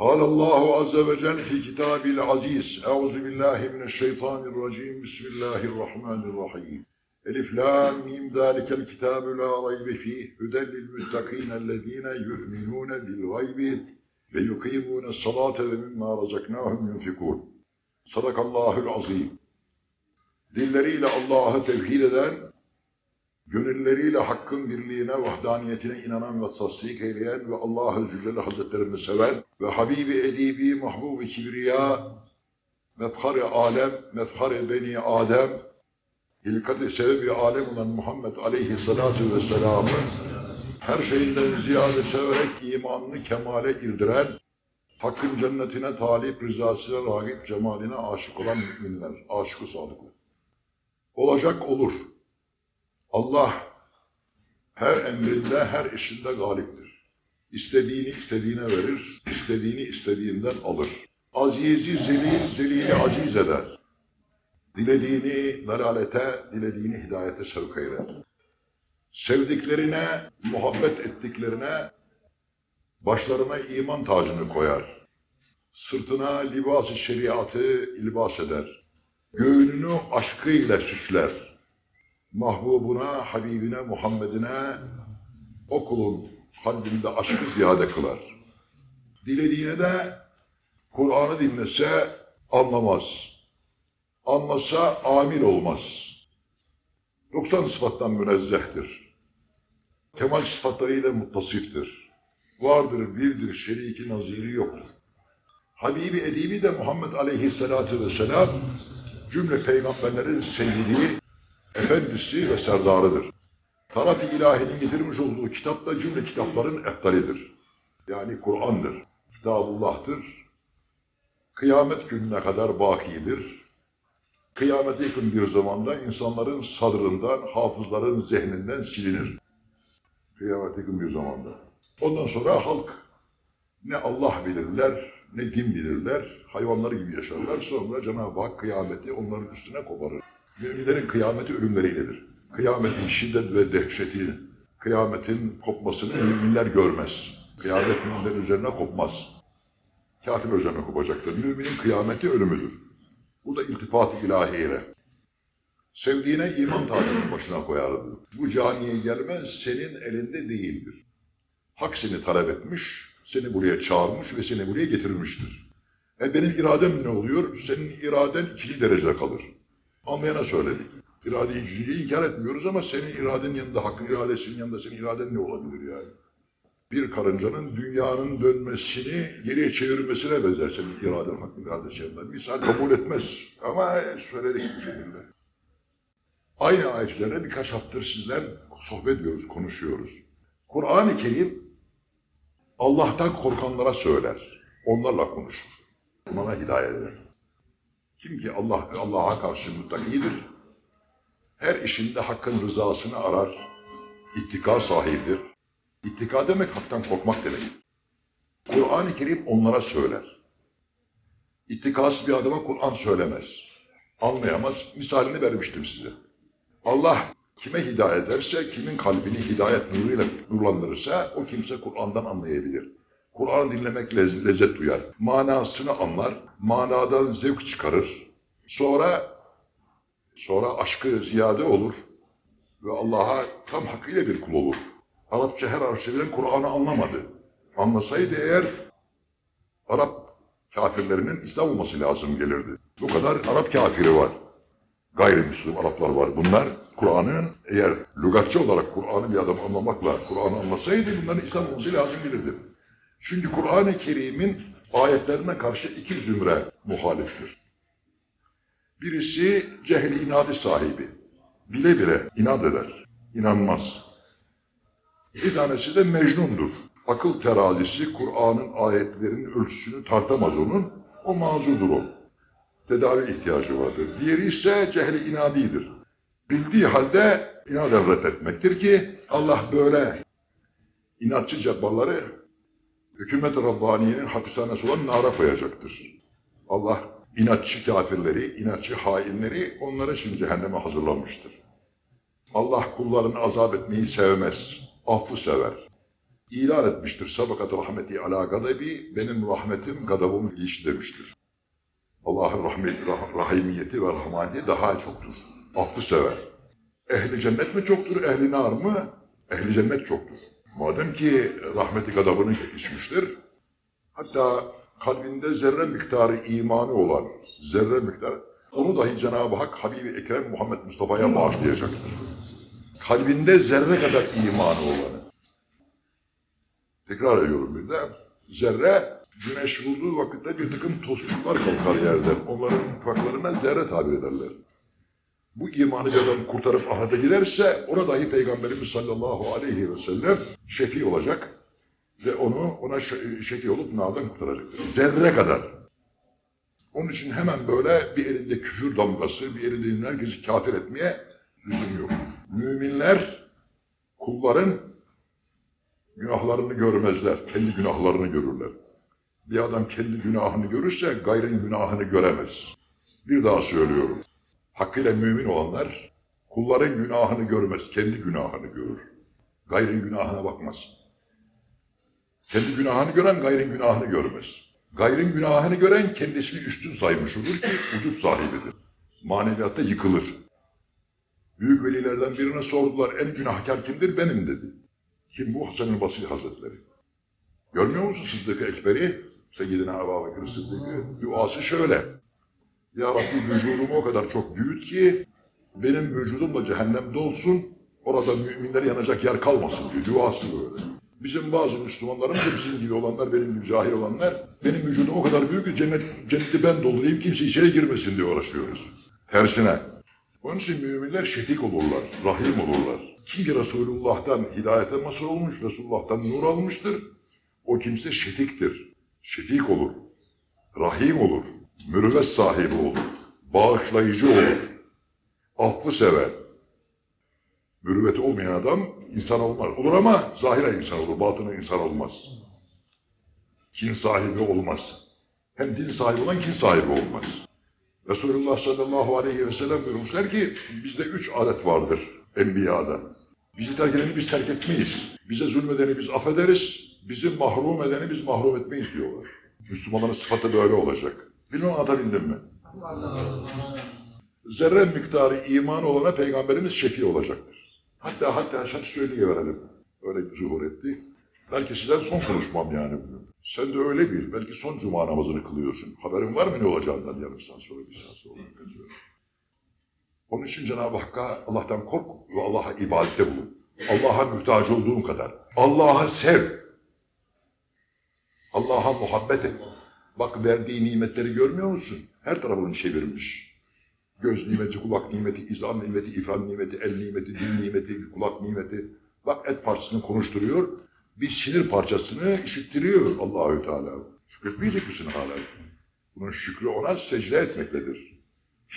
قال الله عز وجل في كتاب العزيز أعوذ بالله من الشيطان الرجيم بسم الله الرحمن الرحيم ألف لام ميم ذلك الكتاب لا ريب فيه هدى للمتقين الذين يؤمنون بالغيب ويقيمون الصلاة ومما رزقناهم ينفقون Sadakallahül azim. Dilleriyle Allah'ı tevhid eden, gönülleriyle hakkın birliğine, vahdaniyetine inanan ve tasdik eyleyen ve Allah'ı Zülcelal Hazretlerini seven ve Habibi Edibi Mahbubi Kibriya, mefhar-ı alem, mefhar-ı beni Adem, hilkat-ı sebebi alem olan Muhammed Aleyhisselatü Vesselam'ı her şeyinden ziyade severek imanını kemale irdiren, Hakkın cennetine talip, rızasına ragip, cemaline aşık olan müminler, aşık-ı sadıklar. Olacak olur. Allah her emrinde, her işinde galiptir. İstediğini istediğine verir, istediğini istediğinden alır. Azizi zelil, zelili aziz eder. Dilediğini dalalete, dilediğini hidayete sevk eyler. Sevdiklerine, muhabbet ettiklerine başlarına iman tacını koyar. Sırtına libas-ı şeriatı ilbas eder. Göğününü aşkıyla süsler. Mahbubuna, Habibine, Muhammedine o kulun kalbinde aşkı ziyade kılar. Dilediğine de Kur'an'ı dinlese anlamaz. Anlasa amil olmaz. 90 sıfattan münezzehtir. Kemal sıfatlarıyla muttasiftir. Vardır, birdir, şeriki naziri yoktur. Habibi Edibi de Muhammed Aleyhisselatü Vesselam cümle peygamberlerin seyyidi, efendisi ve serdarıdır. Taraf-ı ilahinin getirmiş olduğu kitap da cümle kitapların eftalidir. Yani Kur'an'dır, Kitabullah'tır. Kıyamet gününe kadar bakidir. Kıyamete yakın bir zamanda insanların sadrından, hafızların zihninden silinir. Kıyamete yakın bir zamanda. Ondan sonra halk ne Allah bilirler, ne din bilirler, hayvanlar gibi yaşarlar. Sonra Cenab-ı Hak kıyameti onların üstüne koparır. Müminlerin kıyameti ölümleriyledir. Kıyametin şiddet ve dehşeti, kıyametin kopmasını müminler görmez. Kıyamet müminlerin üzerine kopmaz. Kafir üzerine kopacaktır. Müminin kıyameti ölümüdür. Bu da iltifat-ı ilahiyle. Sevdiğine iman tacının başına koyardı. Bu camiye gelmen senin elinde değildir. Hak seni talep etmiş, seni buraya çağırmış ve seni buraya getirmiştir. E benim iradem ne oluyor? Senin iraden ikinci derece kalır. Anlayana söyledik. İradeyi cüz'iyi inkar etmiyoruz ama senin iradenin yanında, hakkın iradesinin yanında senin iraden ne olabilir yani? Bir karıncanın dünyanın dönmesini geriye çevirmesine benzer senin iraden, hakkın iradesi yanında. Misal kabul etmez ama söyledik bu şekilde. Aynı ayet üzerine birkaç haftadır sizler sohbet ediyoruz, konuşuyoruz. Kur'an-ı Kerim Allah'tan korkanlara söyler. Onlarla konuşur. Onlara hidayet eder. Kim ki Allah Allah'a karşı muttakidir, her işinde hakkın rızasını arar, ittika sahibidir. İttika demek haktan korkmak demek. Kur'an-ı Kerim onlara söyler. İttikası bir adama Kur'an söylemez. Anlayamaz. Misalini vermiştim size. Allah kime hidayet ederse, kimin kalbini hidayet nuruyla nurlandırırsa o kimse Kur'an'dan anlayabilir. Kur'an dinlemek lez- lezzet duyar. Manasını anlar, manadan zevk çıkarır. Sonra sonra aşkı ziyade olur ve Allah'a tam hakkıyla bir kul olur. Arapça her harf Kur'an'ı anlamadı. Anlasaydı eğer Arap kafirlerinin İslam olması lazım gelirdi. Bu kadar Arap kafiri var. Gayrimüslim Araplar var. Bunlar Kur'an'ın eğer lügatçı olarak Kur'an'ı bir adam anlamakla Kur'an'ı anlasaydı bunların İslam olması lazım gelirdi. Çünkü Kur'an-ı Kerim'in ayetlerine karşı iki zümre muhaliftir. Birisi cehli inadı sahibi. Bile bile inat eder. inanmaz. Bir tanesi de mecnundur. Akıl terazisi Kur'an'ın ayetlerinin ölçüsünü tartamaz onun. O mazurdur o. Tedavi ihtiyacı vardır. Diğeri ise cehli inadidir. Bildiği halde inaden reddetmektir ki Allah böyle inatçı cabbarları hükümet-i Rabbaniye'nin hapishanesi olan nara koyacaktır. Allah inatçı kafirleri, inatçı hainleri onlara için cehenneme hazırlamıştır. Allah kullarını azap etmeyi sevmez, affı sever. ilan etmiştir. Sabakat rahmeti ala gadabi, benim rahmetim gadabımı geçti demiştir. Allah'ın rahmet, rah- rahimiyeti ve rahmaniyeti daha çoktur. Affı sever. Ehli cennet mi çoktur, ehli nar mı? Ehli cennet çoktur. Madem ki rahmeti gadabını geçmiştir, hatta kalbinde zerre miktarı imanı olan, zerre miktarı, onu dahi Cenab-ı Hak Habibi Ekrem Muhammed Mustafa'ya bağışlayacaktır. Kalbinde zerre kadar imanı olanı. Tekrar ediyorum bir de. Zerre güneş vurduğu vakitte bir takım tozçuklar kalkar yerden. Onların ufaklarına zerre tabir ederler. Bu imanı bir adam kurtarıp ahirete giderse ona dahi Peygamberimiz sallallahu aleyhi ve sellem şefi olacak ve onu ona şe- şefi olup nardan kurtaracaktır. Zerre kadar. Onun için hemen böyle bir elinde küfür damgası, bir elinde herkesi kafir etmeye lüzum yok. Müminler kulların günahlarını görmezler, kendi günahlarını görürler. Bir adam kendi günahını görürse gayrın günahını göremez. Bir daha söylüyorum. Hakkıyla mümin olanlar kulların günahını görmez, kendi günahını görür. Gayrın günahına bakmaz. Kendi günahını gören gayrın günahını görmez. Gayrın günahını gören kendisini üstün saymış olur ki ucup sahibidir. Maneviyatta yıkılır. Büyük velilerden birine sordular, en günahkar kimdir? Benim dedi. Kim bu? Hasan-ı Basri Hazretleri. Görmüyor musun Sıddık-ı Ekber'i? Seyyidina Ebu Bekir Sıddık'ı. Duası şöyle. Ya Rabbi vücudumu o kadar çok büyüt ki benim vücudum da cehennemde olsun, orada müminler yanacak yer kalmasın diyor. Duası böyle. Bizim bazı Müslümanlarımız da bizim gibi olanlar, benim gibi cahil olanlar, benim vücudum o kadar büyük ki cennet, cenneti ben doldurayım, kimse içeri girmesin diye uğraşıyoruz. Tersine. Onun için müminler şefik olurlar, rahim olurlar. Kim ki Resulullah'tan hidayete mazhar olmuş, Resulullah'tan nur almıştır, o kimse şefiktir. Şefik olur, rahim olur, mürüvvet sahibi olur, bağışlayıcı olur, affı sever. Mürüvveti olmayan adam insan olmaz. Olur ama zahiren insan olur, batına insan olmaz. Kin sahibi olmaz. Hem din sahibi olan kin sahibi olmaz. Resulullah sallallahu aleyhi ve sellem buyurmuşlar ki bizde üç adet vardır enbiyada. Bizi terk edeni biz terk etmeyiz. Bize zulmedeni biz affederiz. Bizi mahrum edeni biz mahrum etmeyiz diyorlar. Müslümanların sıfatı böyle olacak. Bilmem anlatabildim mi? Zerre miktarı iman olana Peygamberimiz şefi olacaktır. Hatta hatta şart söyleyiverelim. Öyle zuhur etti. Belki sizden son konuşmam yani. Sen de öyle bir, belki son cuma namazını kılıyorsun. Haberin var mı ne olacağından yarım saat sonra, bir saat sonra. Onun için Cenab-ı Hakk'a Allah'tan kork ve Allah'a ibadette bulun. Allah'a muhtaç olduğun kadar. Allah'a sev. Allah'a muhabbet et. Bak verdiği nimetleri görmüyor musun? Her tarafını çevirmiş. Göz nimeti, kulak nimeti, izan nimeti, ifran nimeti, el nimeti, dil nimeti, kulak nimeti. Bak et parçasını konuşturuyor. Bir sinir parçasını işittiriyor Allahü Teala. Şükretmeyecek misin hala? Bunun şükrü ona secde etmektedir.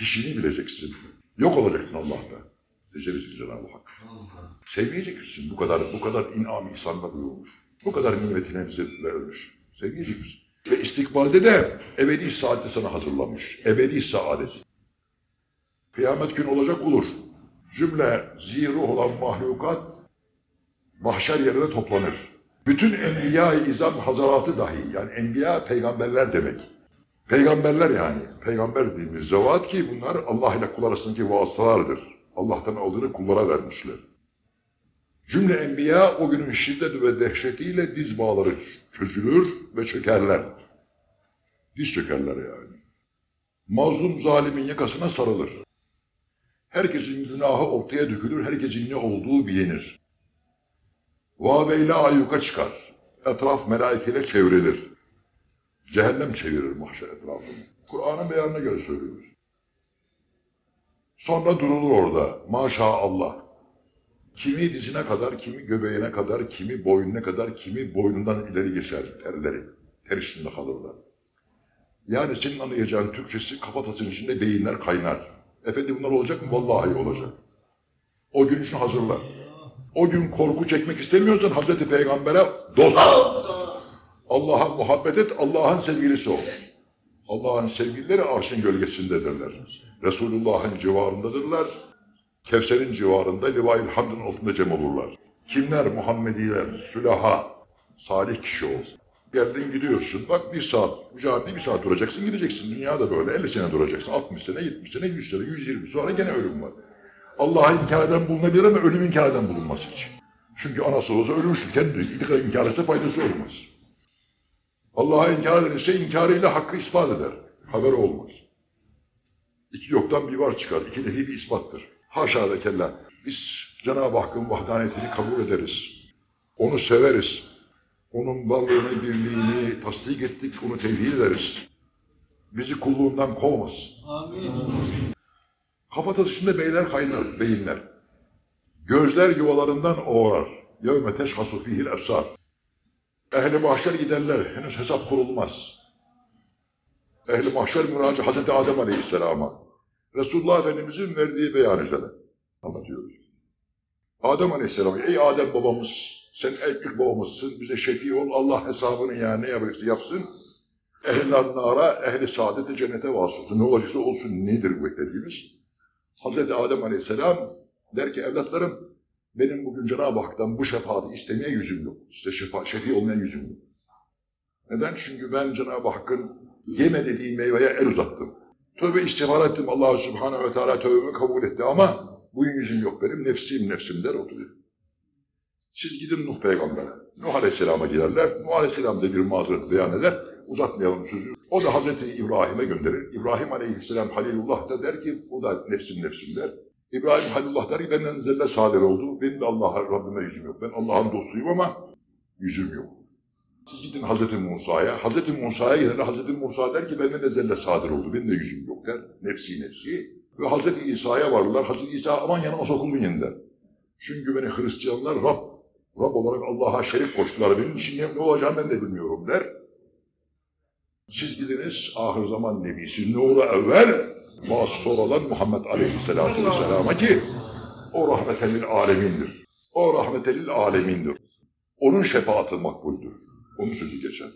Hişini bileceksin. Yok olacaksın Allah'ta. Secde Cenab-ı Hak. Sevmeyecek misin? Bu kadar bu kadar inam ihsanda buyurmuş. Bu kadar nimetine bize vermiş. Sevmeyecek misin? Ve istikbalde de ebedi saadeti sana hazırlamış. Ebedi saadet. Kıyamet günü olacak olur. Cümle ziruh olan mahlukat mahşer yerine toplanır. Bütün enbiya-i izam hazaratı dahi yani enbiya peygamberler demek. Peygamberler yani. Peygamber dediğimiz zevat ki bunlar Allah ile kul arasındaki vasıtalardır. Allah'tan aldığını kullara vermişler. Cümle enbiya o günün şiddet ve dehşetiyle diz bağları çözülür ve çökerler. Diz çökerler yani. Mazlum zalimin yakasına sarılır. Herkesin günahı ortaya dökülür, herkesin ne olduğu bilinir. Vaveyle ayyuka çıkar. Etraf melaikeyle çevrilir. Cehennem çevirir mahşer etrafını. Kur'an'ın beyanına göre söylüyoruz. Sonra durulur orada. Maşallah. Kimi dizine kadar, kimi göbeğine kadar, kimi boynuna kadar, kimi boynundan ileri geçer terleri. Ter içinde kalırlar. Yani senin anlayacağın Türkçesi kafatasının içinde beyinler kaynar. Efendim bunlar olacak mı? Vallahi olacak. O gün için hazırlan. O gün korku çekmek istemiyorsan Hazreti Peygamber'e dost. Allah'a muhabbet et, Allah'ın sevgilisi ol. Allah'ın sevgilileri arşın gölgesindedirler. Resulullah'ın civarındadırlar. Kevser'in civarında Livail Hamd'ın altında cem olurlar. Kimler? Muhammediler, Sülaha, Salih kişi ol. Geldin gidiyorsun. Bak bir saat, camide bir saat duracaksın gideceksin. Dünyada böyle 50 sene duracaksın. 60 sene, 70 sene, 100 sene, 120 sonra gene ölüm var. Allah'a inkar eden bulunabilir ama ölüm inkar eden bulunmaz hiç. Çünkü anası olsa ölmüştür. Kendi inkar etse faydası olmaz. Allah'a inkar eden ise inkarıyla hakkı ispat eder. Haber olmaz. İki yoktan bir var çıkar. İki nefi bir ispattır. Haşa ve kella. Biz Cenab-ı Hakk'ın vahdaniyetini kabul ederiz. Onu severiz. Onun varlığını, birliğini tasdik ettik, onu tevhid ederiz. Bizi kulluğundan kovmasın. Kafa dışında beyler kaynar, beyinler. Gözler yuvalarından oğrar. Yevme teşhasu fihil efsar. Ehli mahşer giderler. Henüz hesap kurulmaz. Ehli mahşer müracı Hazreti Adem Aleyhisselam'a. Resulullah Efendimizin verdiği beyan üzere anlatıyoruz. Adem Aleyhisselam, ey Adem babamız, sen ilk babamızsın, bize şefi ol, Allah hesabını yani ne yapacaksa yapsın. Ehli nara, ehli saadeti cennete vasıl olsun. Ne olacaksa olsun, nedir bu beklediğimiz? Hazreti Adem Aleyhisselam der ki evlatlarım, benim bugün Cenab-ı Hak'tan bu şefaati istemeye yüzüm yok. Size şefa, şefi olmaya yüzüm yok. Neden? Çünkü ben Cenab-ı Hakk'ın yeme dediği meyveye el uzattım. Tövbe istiğfar ettim. Allah Subhanahu ve Teala tövbemi kabul etti ama bugün yüzüm yok benim. Nefsim nefsim der oturuyor. Siz gidin Nuh peygambere. Nuh Aleyhisselam'a giderler. Nuh Aleyhisselam da bir mazeret beyan eder. Uzatmayalım sözü. O da Hazreti İbrahim'e gönderir. İbrahim Aleyhisselam Halilullah da der ki o da nefsim nefsim der. İbrahim Halilullah der ki benden zelle sadir oldu. Benim de Allah'a Rabbime yüzüm yok. Ben Allah'ın dostuyum ama yüzüm yok. Siz gidin Hazreti Musa'ya. Hazreti Musa'ya giderler. Hazreti Musa der ki benden de zelle sadir oldu. Benim de yüzüm yok der. Nefsi nefsi. Ve Hazreti İsa'ya varırlar. Hazreti İsa aman yanıma sokulmayın der. Çünkü beni Hristiyanlar Rab, Rab olarak Allah'a şerik koştular. Benim için ne, olacağını ben de bilmiyorum der. Siz gidiniz ahir zaman nebisi nuru evvel bazı sonradan Muhammed Aleyhisselatü Vesselam'a ki o rahmetelil alemindir. O rahmetelil alemindir. Onun şefaati makbuldür. Onun sözü geçer.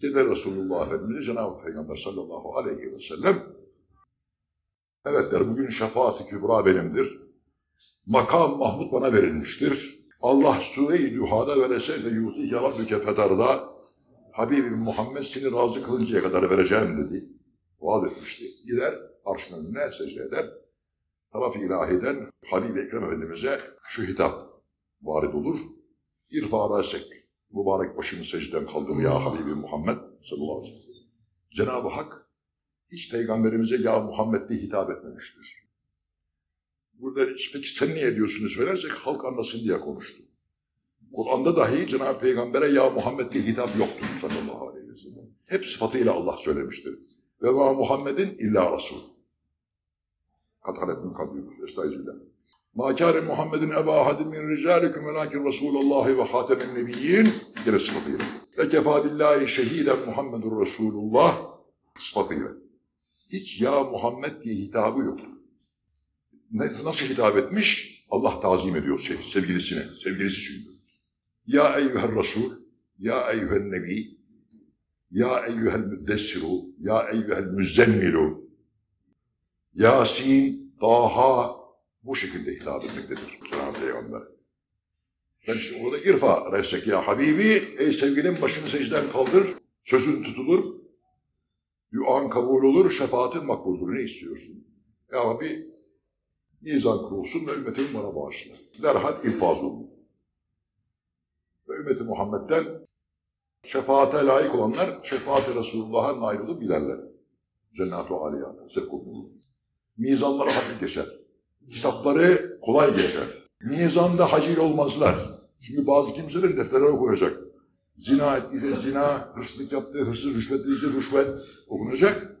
Gider Resulullah Efendimiz Cenab-ı Peygamber sallallahu aleyhi ve sellem evet der bugün şefaati kübra benimdir. Makam Mahmud bana verilmiştir. Allah Sure-i Duha'da ve Reseyfe yuti yarabbüke fedarda Habibim Muhammed seni razı kılıncaya kadar vereceğim dedi. Vaat etmişti. Gider arşın önüne secde eder. Taraf-ı ilahiden Habib-i Ekrem Efendimiz'e şu hitap varid olur. İrfa rasek. Mübarek başını secden kaldır ya Habibi Muhammed sallallahu aleyhi ve sellem. Cenab-ı Hak hiç peygamberimize ya Muhammed diye hitap etmemiştir. Burada peki sen niye diyorsunuz söylersek halk anlasın diye konuştu. Kur'an'da dahi Cenab-ı Peygamber'e ya Muhammed diye hitap yoktur sallallahu aleyhi ve sellem. Hep sıfatıyla Allah söylemiştir. Ve ma Muhammedin illa Resul. Katalettin kadıyoruz. Estağfirullah. Ma kâre Muhammedin eba ahadim min ricalikum velakin Resulullahi ve hatemin nebiyyin. Yine sıfatıyla. Ve kefâ billahi şehiden Muhammedur Resulullah sıfatıyla. Hiç ya Muhammed diye hitabı yoktur. Nasıl hitap etmiş? Allah tazim ediyor sev- sevgilisine. Sevgilisi çünkü. Ya eyyühel Resul, ya eyyühel Nebi, ya eyyühel Müddessiru, ya eyyühel Müzzemmilu, Yasin, Taha bu şekilde hitap etmektedir Cenab-ı Peygamber. Ben işte orada irfa resek ya Habibi, ey sevgilim başını secden kaldır, sözün tutulur, duan kabul olur, şefaatin makbuldür. Ne istiyorsun? Ya Rabbi, nizam kurulsun ve ümmetimi bana bağışla. Derhal infaz olunur. Ve ümmeti Muhammed'den şefaate layık olanlar şefaat-i Resulullah'a nail olup giderler. Cennet-u Aliyah'ta sevk. Mizanları hafif geçer. Hesapları kolay geçer. Mizanda hacil olmazlar. Çünkü bazı kimselerin defterlere koyacak. Zina ettiyse zina, hırsızlık yaptı, hırsız rüşvet ettiyse rüşvet okunacak.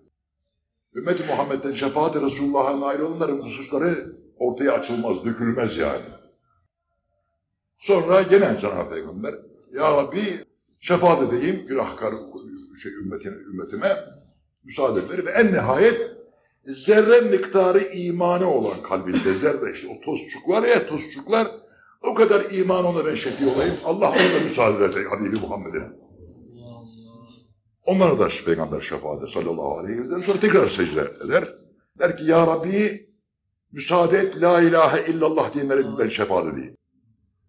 Ümmeti Muhammed'den şefaat-i Resulullah'a nail olanların hususları ortaya açılmaz, dökülmez yani. Sonra gene Cenab-ı Peygamber, Ya Rabbi şefaat edeyim günahkar şey, ümmetine, ümmetime müsaade ver ve en nihayet zerre miktarı imanı olan kalbinde zerre işte o tozçuk var ya tozçuklar o kadar iman ona ben şefi olayım. Allah ona da müsaade edecek Habibi Muhammed'ine. Onlara da Peygamber şefaat eder sallallahu aleyhi ve sellem. Sonra tekrar secde eder. Der ki ya Rabbi müsaade et la ilahe illallah diyenlere ben şefaat edeyim.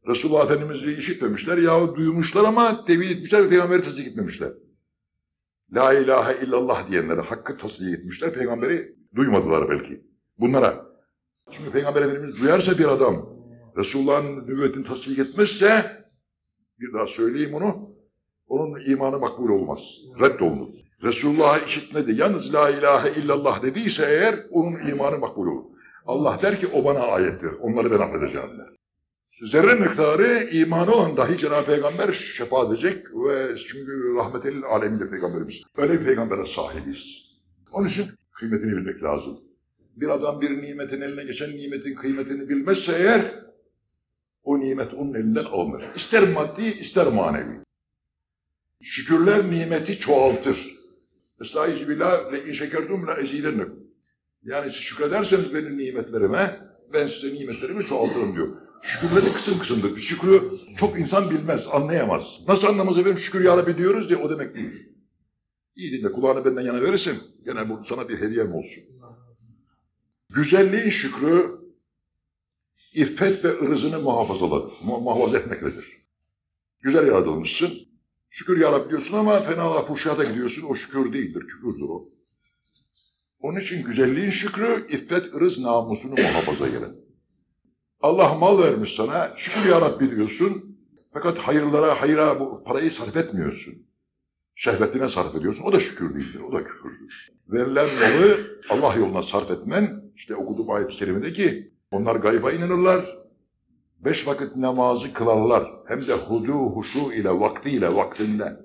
Resulullah Efendimiz'i işitmemişler yahut duymuşlar ama tevhid etmişler ve peygamberi tasdik etmemişler. La ilahe illallah diyenlere hakkı tasdik etmişler, peygamberi duymadılar belki. Bunlara. Çünkü peygamber efendimiz duyarsa bir adam Resulullah'ın nübüvvetini tasdik etmezse bir daha söyleyeyim onu onun imanı makbul olmaz. Reddolunur. Resulullah'ı işitmedi. Yalnız la ilahe illallah dediyse eğer onun imanı makbul olur. Allah der ki o bana ayettir. Onları ben affedeceğim der. Zerre miktarı imanı olan dahi Cenab-ı Peygamber şefaat edecek ve çünkü rahmetel aleminde peygamberimiz. Öyle bir peygambere sahibiz. Onun için kıymetini bilmek lazım. Bir adam bir nimetin eline geçen nimetin kıymetini bilmezse eğer o nimet onun elinden alınır. İster maddi ister manevi. Şükürler nimeti çoğaltır. Estaizu billah ve in şekerdum la ezidennekum. Yani siz şükrederseniz benim nimetlerime ben size nimetlerimi çoğaltırım diyor. Şükürleri kısım kısımdır. Şükrü çok insan bilmez, anlayamaz. Nasıl anlamaz efendim şükür ya Rabbi diyoruz diye o demek değil. İyi dinle kulağını benden yana verirsen gene bu sana bir hediyem olsun. Güzelliğin şükrü iffet ve ırzını muhafazalar, mu- muhafaza etmektedir. Güzel yaratılmışsın. Şükür ya Rabbi diyorsun ama fenalığa fuhşata gidiyorsun. O şükür değildir, küfürdür o. Onun için güzelliğin şükrü, iffet, ırız, namusunu muhafaza eder. Allah mal vermiş sana, şükür ya diyorsun. Fakat hayırlara, hayra bu parayı sarf etmiyorsun. Şehvetine sarf ediyorsun. O da şükür değildir, o da küfürdür. Verilen malı Allah yoluna sarf etmen, işte okuduğum ayet-i kerimede ki, onlar gayba inanırlar, beş vakit namazı kılarlar. Hem de hudu huşu ile vaktiyle vaktinde.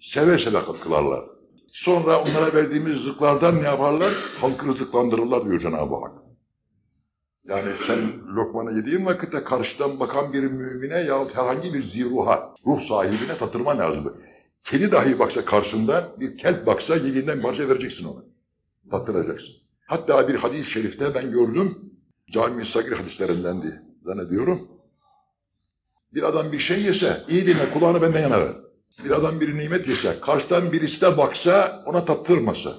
Seve seve kılarlar. Sonra onlara verdiğimiz rızıklardan ne yaparlar? Halkı rızıklandırırlar diyor Cenab-ı Hak. Yani sen lokmanı yediğin vakitte karşıdan bakan bir mümine yahut herhangi bir ziruha, ruh sahibine tatırman lazım. Kedi dahi baksa karşından, bir kelp baksa yediğinden parça vereceksin ona. Tattıracaksın. Hatta bir hadis-i şerifte ben gördüm, Cami-i Sagir hadislerindendi zannediyorum. Bir adam bir şey yese, iyi dinle kulağını benden yana ver. Bir adam bir nimet yese, karşıdan birisi de baksa, ona tattırmasa.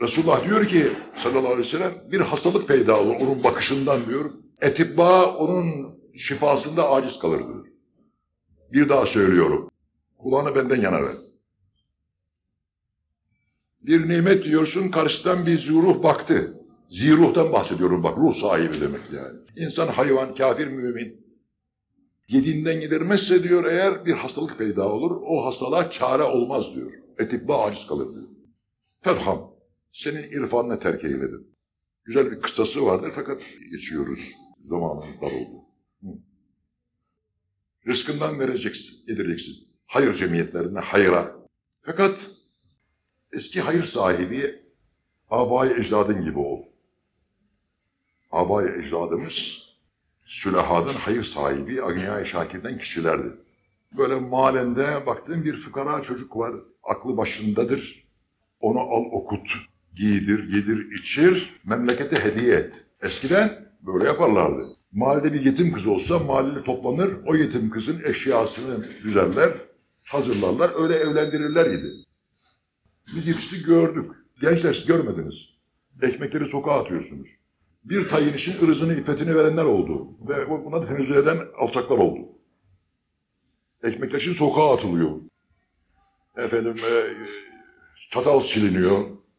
Resulullah diyor ki sallallahu aleyhi ve sellem, bir hastalık peyda olur onun bakışından diyor. Etibba onun şifasında aciz kalır diyor. Bir daha söylüyorum. Kulağını benden yana ver. Bir nimet diyorsun, karşıdan bir zuruh baktı. Ziruhtan bahsediyorum bak, ruh sahibi demek yani. İnsan, hayvan, kafir, mümin. Yediğinden gidermezse diyor eğer bir hastalık peyda olur, o hastalığa çare olmaz diyor. Etibba aciz kalır diyor. Ferham, senin irfanına terk eyledim. Güzel bir kıssası vardır fakat geçiyoruz. Zamanımız dar oldu. Hı. Rızkından vereceksin, yedireceksin. Hayır cemiyetlerine, hayra. Fakat eski hayır sahibi abayı ecdadın gibi ol. Abayı ecdadımız Sülaha'dan hayır sahibi, Agniya-i Şakir'den kişilerdi. Böyle mahallende baktığın bir fukara çocuk var, aklı başındadır. Onu al okut, giydir, yedir, içir, memlekete hediye et. Eskiden böyle yaparlardı. Mahallede bir yetim kız olsa mahalleli toplanır, o yetim kızın eşyasını düzenler, hazırlarlar, öyle evlendirirler idi. Biz yetiştik gördük. Gençler siz görmediniz. Ekmekleri sokağa atıyorsunuz. Bir tayin için ırzını, iffetini verenler oldu. Ve buna tenezzül eden alçaklar oldu. Ekmekler için sokağa atılıyor. Efendim, e, çatal siliniyor,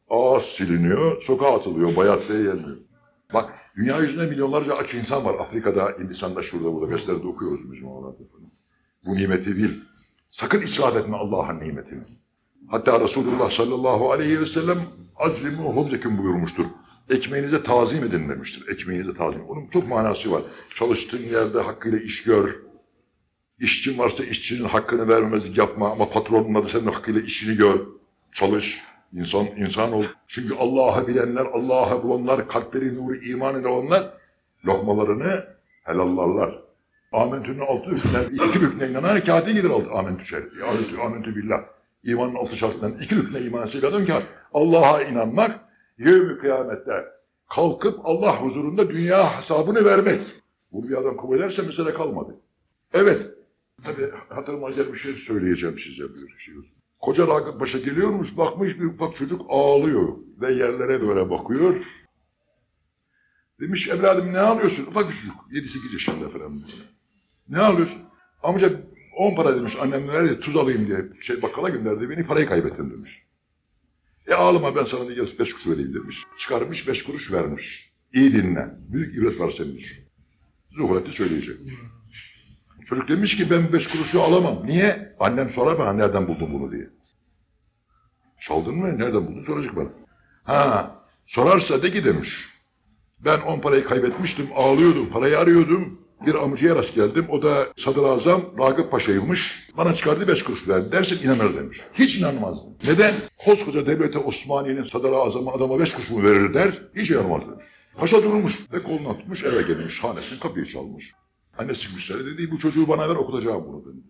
ağız siliniyor, sokağa atılıyor, bayat diye gelmiyor. Bak, dünya yüzünde milyonlarca aç insan var. Afrika'da, Hindistan'da, şurada, burada. Gazetelerde okuyoruz Müslümanlarda falan. Bu nimeti bil. Sakın israf etme Allah'ın nimetini. Hatta Resulullah sallallahu aleyhi ve sellem azlimu hubzekum buyurmuştur. Ekmeğinize tazim edin demiştir. Ekmeğinize tazim. Onun çok manası var. Çalıştığın yerde hakkıyla iş gör. İşçin varsa işçinin hakkını vermemezlik yapma ama patronun da senin hakkıyla işini gör. Çalış. İnsan, insan ol. Çünkü Allah'ı bilenler, Allah'ı bulanlar, kalpleri nuru iman eden olanlar lokmalarını helallarlar. Amentü'nün altı hükmüne, iki hükmüne inanan kâti gelir altı amentü şerif. Amentü, amentü billah. İmanın altı şartından iki hükmüne iman edilen ki Allah'a inanmak, yevmi kıyamette kalkıp Allah huzurunda dünya hesabını vermek. Bunu bir adam kabul ederse mesele kalmadı. Evet, hadi hatırıma bir şey söyleyeceğim size bir şey. Koca Ragıp Paşa geliyormuş, bakmış bir ufak çocuk ağlıyor ve yerlere böyle bakıyor. Demiş evladım ne ağlıyorsun? Ufak bir çocuk, 7-8 yaşında falan. Ne alıyorsun? Amca 10 para demiş annem verdi tuz alayım diye şey bakkala gönderdi beni parayı kaybettim demiş. E ağlama ben sana diye 5 kuruş vereyim demiş. Çıkarmış 5 kuruş vermiş. İyi dinle. Büyük ibret var senin için. Zuhureti söyleyecek. Çocuk demiş ki ben 5 kuruşu alamam. Niye? Annem sorar bana nereden buldun bunu diye. Çaldın mı? Nereden buldun? Soracak bana. Ha, sorarsa de ki demiş. Ben 10 parayı kaybetmiştim, ağlıyordum, parayı arıyordum. Bir amcaya rast geldim. O da Sadrazam Ragıp Paşa'ymış. Bana çıkardı 5 kuruş verdi. Dersin inanır demiş. Hiç inanmazdım. Neden? Koskoca devlete Osmaniye'nin Sadrazamı adama 5 kuruş mu verir der. Hiç inanmaz demiş. Paşa durmuş ve kolunu atmış eve gelmiş. Hanesinin kapıyı çalmış. Annesi çıkmış dedi bu çocuğu bana ver okutacağım bunu dedi.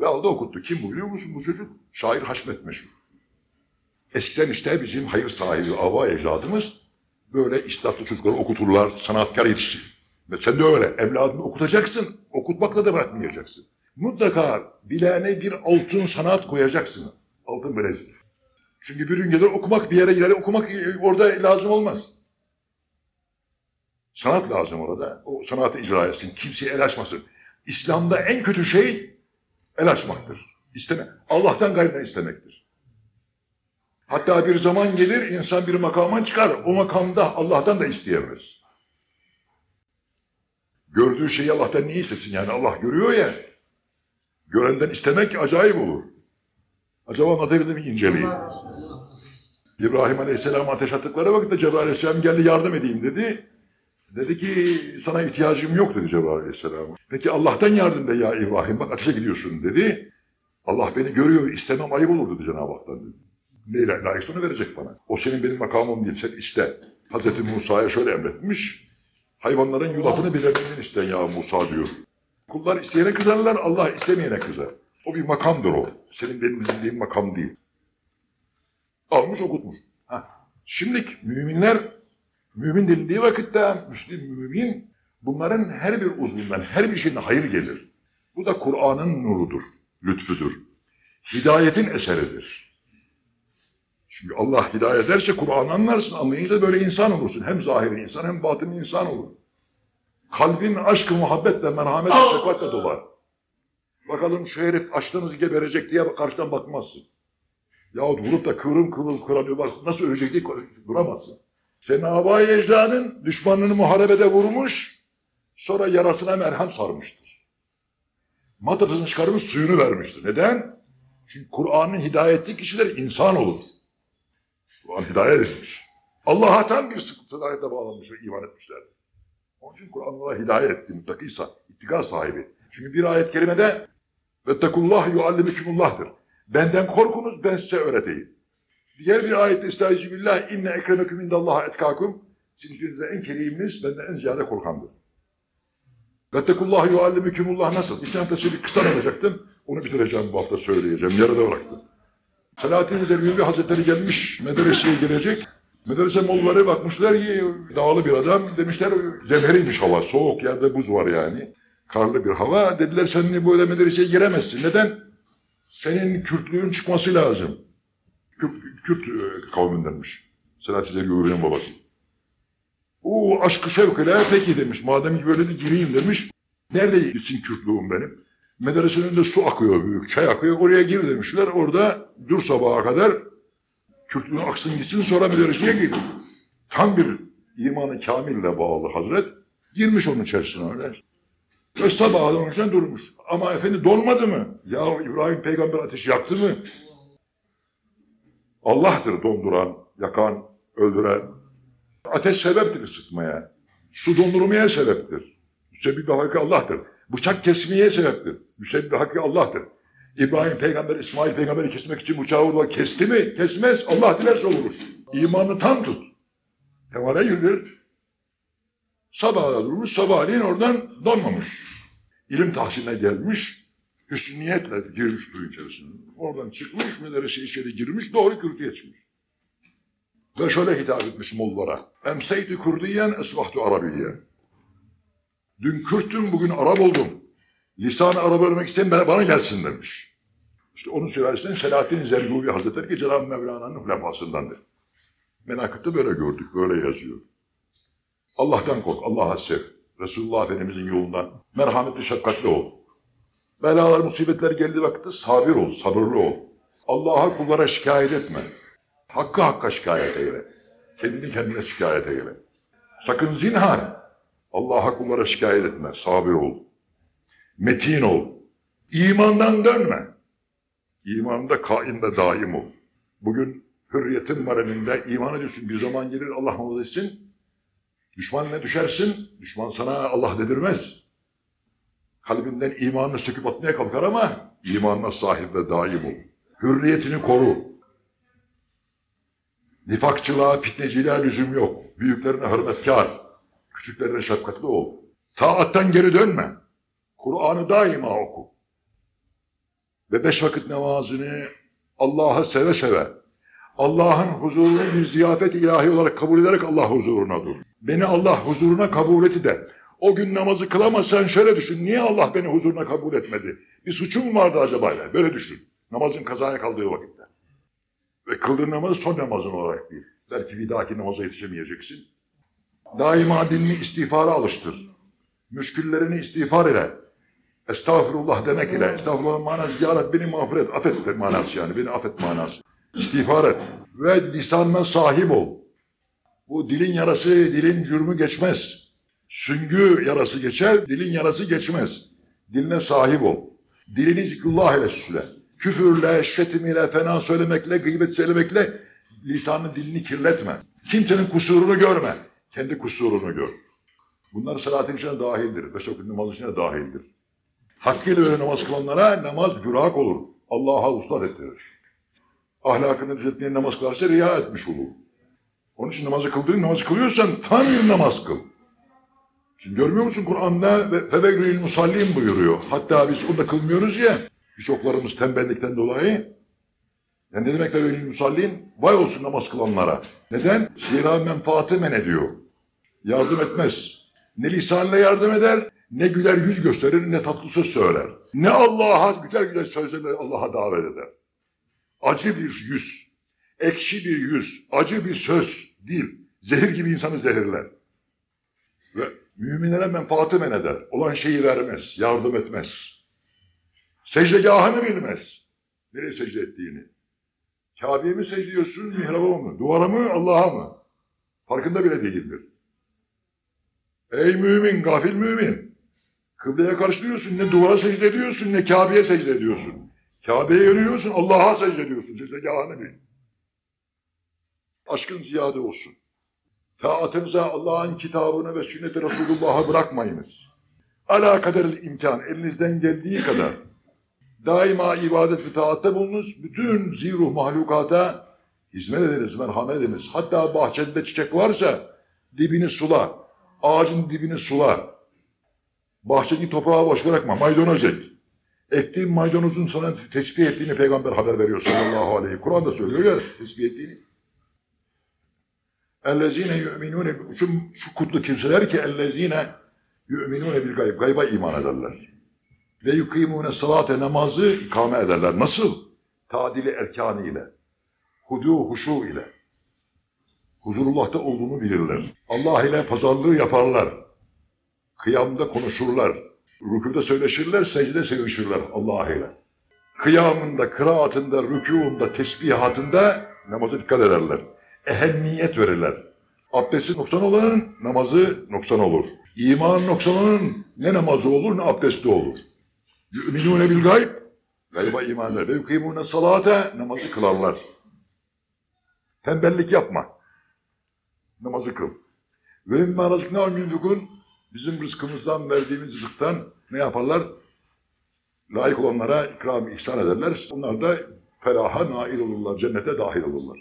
Ve aldı okuttu. Kim bu biliyor musun bu çocuk? Şair Haşmet meşhur. Eskiden işte bizim hayır sahibi ava ecdadımız böyle istatlı çocukları okuturlar, sanatkar yetiştirir. Ve sen de öyle. Evladını okutacaksın, okutmakla da bırakmayacaksın. Mutlaka bileğine bir altın sanat koyacaksın. Altın bilezik. Çünkü bir gün gelir okumak bir yere girer, okumak orada lazım olmaz. Sanat lazım orada. O sanatı icra etsin, kimseye el açmasın. İslam'da en kötü şey el açmaktır. İsteme. Allah'tan gayrı istemektir. Hatta bir zaman gelir insan bir makama çıkar. O makamda Allah'tan da isteyemez. Gördüğü şeyi Allah'tan niye istesin yani? Allah görüyor ya. Görenden istemek acayip olur. Acaba anlatabildim mi inceliği? İbrahim Aleyhisselam ateş attıkları vakitte Cebrail Aleyhisselam geldi yardım edeyim dedi. Dedi ki sana ihtiyacım yok dedi Cebrail Aleyhisselam. Peki Allah'tan yardım de ya İbrahim bak ateşe gidiyorsun dedi. Allah beni görüyor istemem ayıp olur dedi Cenab-ı Hak'tan dedi. Neyle layıksa onu verecek bana. O senin benim makamım değil sen iste. Hazreti Musa'ya şöyle emretmiş. Hayvanların yulafını bile benden iste ya Musa diyor. Kullar isteyene kızarlar Allah istemeyene kızar. O bir makamdır o. Senin benim bildiğim makam değil. Almış okutmuş. Ha. Şimdilik müminler mümin denildiği vakitte Müslim mümin bunların her bir uzvundan her bir şeyden hayır gelir. Bu da Kur'an'ın nurudur, lütfüdür. Hidayetin eseridir. Çünkü Allah hidayet ederse Kur'an anlarsın, anlayınca böyle insan olursun. Hem zahiri insan hem batın insan olur. Kalbin aşkı, muhabbetle, merhametle, şefkatle dolar. Bakalım şu herif açlığınızı geberecek diye karşıdan bakmazsın. Yahut vurup da kıvrım kıvrım kıranıyor bak nasıl ölecek diye duramazsın. Senin havai ecdadın düşmanını muharebede vurmuş, sonra yarasına merhem sarmıştır. Matasını çıkarmış suyunu vermiştir. Neden? Çünkü Kur'an'ın hidayetli kişiler insan olur. Kur'an hidayet etmiş. Allah'a tam bir sıkıntı hidayetle bağlanmış ve iman etmişler. Onun için Kur'an ona hidayet etti mutlakıysa, ittika sahibi. Çünkü bir ayet kerimede Vettekullah yuallimikumullah'tır. Benden korkunuz ben size öğreteyim. Diğer bir ayette Estaizu billah inne ekremeküm indallaha etkakum. Sizin en keriminiz benden en ziyade korkandır. Vettekullah yuallimikümullah nasıl? İçen haftası bir kısa alacaktım. Onu bitireceğim bu hafta söyleyeceğim. Yarıda bıraktım. Selahattin Zergülbi Hazretleri gelmiş medreseye gelecek. Medrese molları bakmışlar ki dağlı bir adam. Demişler zemheriymiş hava. Soğuk yerde buz var yani. Karlı bir hava. Dediler sen böyle medreseye giremezsin. Neden? Senin Kürtlüğün çıkması lazım. Kürt, Kürt e, kavmindenmiş. Selahattin Zergülbi'nin babası. O aşkı şevkle peki demiş. Madem ki böyle de gireyim demiş. Nerede gitsin Kürtlüğüm benim? Medresenin önünde su akıyor büyük, çay akıyor. Oraya gir demişler. Orada dur sabaha kadar Kürtlüğün aksın gitsin sonra medreseye gir. Tam bir imanı kamille bağlı Hazret. Girmiş onun içerisine öyle. Ve sabahdan önce durmuş. Ama efendi donmadı mı? Ya İbrahim peygamber ateşi yaktı mı? Allah'tır donduran, yakan, öldüren. Ateş sebeptir ısıtmaya. Su dondurmaya sebeptir. Müsebbib hakkı Allah'tır. Bıçak kesmeye sebeptir. Müsebbib hakkı Allah'tır. İbrahim peygamber, İsmail peygamberi kesmek için bıçağı vurdu. Kesti mi? Kesmez. Allah dilerse olur. İmanı tam tut. Temale girdir. Sabahla durmuş, sabahleyin oradan donmamış. İlim tahsiline gelmiş, hüsnü niyetle girmiş suyun içerisine. Oradan çıkmış, medrese içeri girmiş, doğru kürsüye çıkmış. Ve şöyle hitap etmiş mollara. Emseytü Kürdiyen, esbahtu Arabiyen. Dün Kürttüm, bugün Arap oldum. Lisanı Arap öğrenmek isteyen bana gelsin demiş. İşte onun sülalesinden Selahattin Zerguvi Hazretleri ki Cenab-ı Mevlana'nın hulefasındandır. Menakıb'da böyle gördük, böyle yazıyor. Allah'tan kork, Allah'a sev. Resulullah Efendimizin yolundan. Merhametli, şefkatli ol. Belalar, musibetler geldiği vakitte sabir ol, sabırlı ol. Allah'a kullara şikayet etme. Hakkı hakka şikayet eyle. Kendini kendine şikayet eyle. Sakın zinhar. Allah'a kullara şikayet etme. Sabir ol. Metin ol. İmandan dönme. İmanında kaim ve daim ol. Bugün hürriyetin var elinde. İmanı düşsün. Bir zaman gelir Allah muhafaza etsin. Düşmanına düşersin. Düşman sana Allah dedirmez. Kalbinden imanını söküp atmaya kalkar ama imanına sahip ve daim ol. Hürriyetini koru. Nifakçılığa, fitneciliğe lüzum yok. Büyüklerine hürmetkar, küçüklerine şefkatli ol. Taattan geri dönme. Kur'an'ı daima oku. Ve beş vakit namazını Allah'ı seve seve, Allah'ın huzurunu bir ziyafet ilahi olarak kabul ederek Allah huzuruna dur. Beni Allah huzuruna kabul etti de. O gün namazı kılamazsan şöyle düşün. Niye Allah beni huzuruna kabul etmedi? Bir suçum vardı acaba? Böyle düşün. Namazın kazaya kaldığı vakitte. Ve kıldığın namazı son namazın olarak bil. Belki bir dahaki namaza yetişemeyeceksin. Daima dilini istiğfara alıştır. Müşküllerini istiğfar ile. Estağfurullah demek ile. Estağfurullah manası ya Rabbi beni mağfiret, affet manası yani. Beni affet manası. İstiğfar et. Ve lisanına sahip ol. Bu dilin yarası, dilin cürmü geçmez. Süngü yarası geçer, dilin yarası geçmez. Diline sahip ol. Dilini zikrullah ile süsle. Küfürle, şetim ile, fena söylemekle, gıybet söylemekle lisanın dilini kirletme. Kimsenin kusurunu görme. Kendi kusurunu gör. Bunlar salatın içine dahildir. Beş vakit namazın içine dahildir. Hakkıyla öyle namaz kılanlara namaz gürak olur. Allah'a uslat ettirir. Ahlakını düzeltmeye namaz kılarsa riya etmiş olur. Onun için namazı kıldığın namazı kılıyorsan tam bir namaz kıl. Şimdi görmüyor musun Kur'an'da ve febegril musallin buyuruyor. Hatta biz onu da kılmıyoruz ya. Birçoklarımız tembellikten dolayı. Yani ne demek febegril musallin? Vay olsun namaz kılanlara. Neden? Zira menfaati men ediyor. Yardım etmez. Ne lisanla yardım eder, ne güler yüz gösterir, ne tatlı söz söyler. Ne Allah'a güzel güzel sözlerle Allah'a davet eder. Acı bir yüz, ekşi bir yüz, acı bir söz, dil, zehir gibi insanı zehirler. Ve müminlere menfaati men eder. Olan şeyi vermez, yardım etmez. Secdegahını bilmez. Nereye secde ettiğini. Kabe'ye mi secde ediyorsun, mihraba mı? Duvara mı, Allah'a mı? Farkında bile değildir. Ey mümin, gafil mümin. Kıbleye karşılıyorsun, ne duvara secde ediyorsun, ne Kabe'ye secde ediyorsun. Kabe'ye yöneliyorsun, Allah'a secde ediyorsun. Secdegahını bil. Aşkın ziyade olsun. Taatınıza Allah'ın kitabını ve sünnet-i Resulullah'a bırakmayınız. Ala kaderil imkan, elinizden geldiği kadar. Daima ibadet ve taatte bulunuz. Bütün ziruh mahlukata hizmet ediniz, merhamet ediniz. Hatta bahçede çiçek varsa dibini sula. Ağacın dibini sula. Bahçedeki toprağı boş bırakma. Maydanoz ek. Ektiğin maydanozun sana tesbih ettiğini peygamber haber veriyor sallallahu aleyhi. Kur'an da söylüyor ya tesbih ettiğini. Ellezine yu'minune şu, şu kutlu kimseler ki ellezine yu'minune bil gayb. Gayba iman ederler. Ve yukimune salate namazı ikame ederler. Nasıl? Tadili erkanı ile. Hudu huşu ile. Huzurullah'ta olduğunu bilirler. Allah ile pazarlığı yaparlar. Kıyamda konuşurlar. Rükûda söyleşirler, secde sevişirler Allah ile. Kıyamında, kıraatında, rükûunda, tesbihatında namaza dikkat ederler. Ehemmiyet verirler. Abdesti noksan olanın namazı noksan olur. İman noksan olanın ne namazı olur ne abdesti olur. Yu'minûne bil gayb, gayba iman eder. Ve yukimûne salate, namazı kılarlar. Tembellik yapma. Namazı kıl. Ve mimma razıknâhum yunfikûn, bizim rızkımızdan verdiğimiz rızıktan ne yaparlar? Layık olanlara ikram ihsan ederler. Onlar da feraha nail olurlar, cennete dahil olurlar.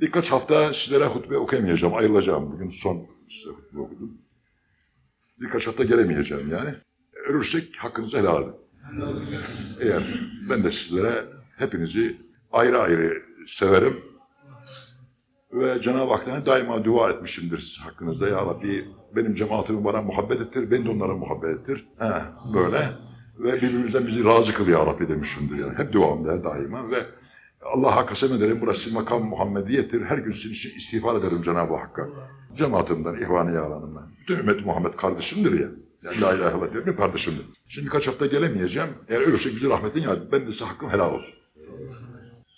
Birkaç hafta sizlere hutbe okuyamayacağım, ayrılacağım. Bugün son size hutbe okudum. Birkaç hafta gelemeyeceğim yani. Ölürsek hakkınızı helal edin. Eğer ben de sizlere hepinizi ayrı ayrı severim. Ve Cenab-ı Hak'tan daima dua etmişimdir hakkınızda. Ya Rabbi benim cemaatimi bana muhabbet ettir, beni de onlara muhabbet ettir. He, böyle. Ve birbirimizden bizi razı kıl ya Rabbi demişimdir. Yani. Hep duamda daima ve Allah'a kasem ederim burası makam Muhammediyetir. Her gün sizin için istiğfar ederim Cenab-ı Hakk'a. Cemaatimden, ihvan-ı yalanım ben. Bütün ümmet Muhammed kardeşimdir ya. Yani la ilahe illallah ya kardeşimdir. Şimdi kaç hafta gelemeyeceğim. Eğer ölürsek bizi rahmetin ya ben de size hakkım helal olsun.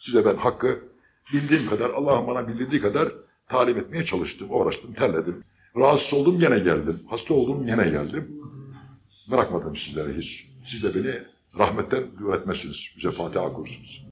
Size ben hakkı bildiğim kadar, Allah'ın bana bildirdiği kadar talim etmeye çalıştım, uğraştım, terledim. Rahatsız oldum gene geldim. Hasta oldum gene geldim. Bırakmadım sizlere hiç. Siz de beni rahmetten dua etmezsiniz. Bize Fatiha okursunuz.